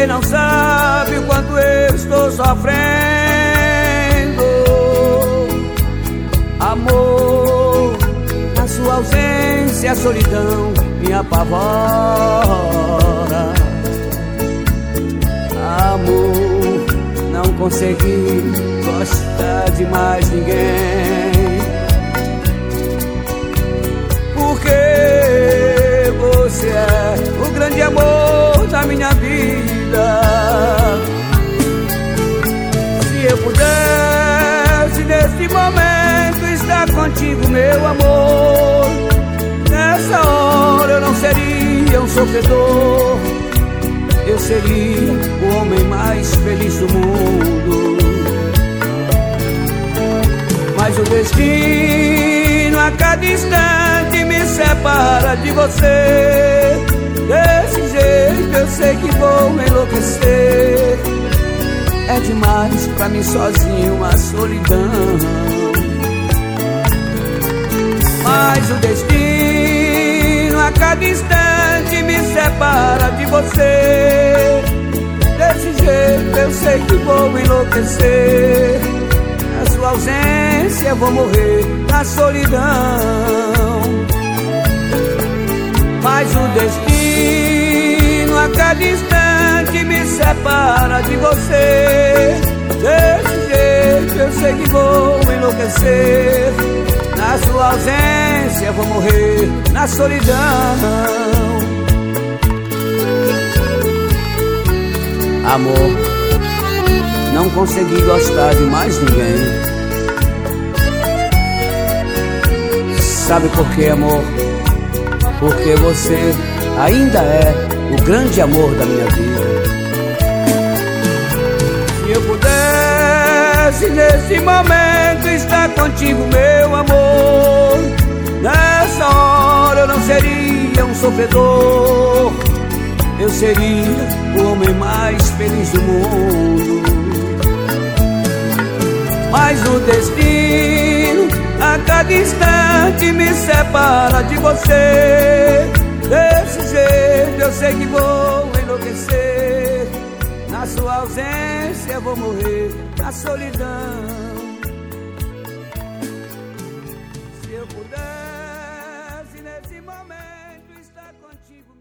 Você não sabe o quanto eu estou sofrendo. Amor, a sua ausência, a solidão me apavora. Amor, não consegui gostar de mais ninguém. Meu amor, nessa hora eu não seria um sofredor. Eu seria o homem mais feliz do mundo. Mas o destino a cada instante me separa de você. Desse jeito eu sei que vou enlouquecer. É demais pra mim sozinho a solidão. Mas o destino a cada instante me separa de você. Desse jeito eu sei que vou enlouquecer. Na sua ausência vou morrer na solidão. Mas o destino a cada instante me separa de você. Desse jeito eu sei que vou enlouquecer. Na sua ausência vou morrer na solidão. Amor, não consegui gostar de mais ninguém. Sabe por quê, amor? Porque você ainda é o grande amor da minha vida. Se eu pudesse nesse momento estar contigo, meu amor, nessa hora eu não seria um sofredor. Eu seria o homem mais feliz do mundo. Mas o destino a cada instante me separa de você. Desse jeito eu sei que vou enlouquecer. Na sua ausência eu vou morrer na solidão. Se eu pudesse nesse momento estar contigo.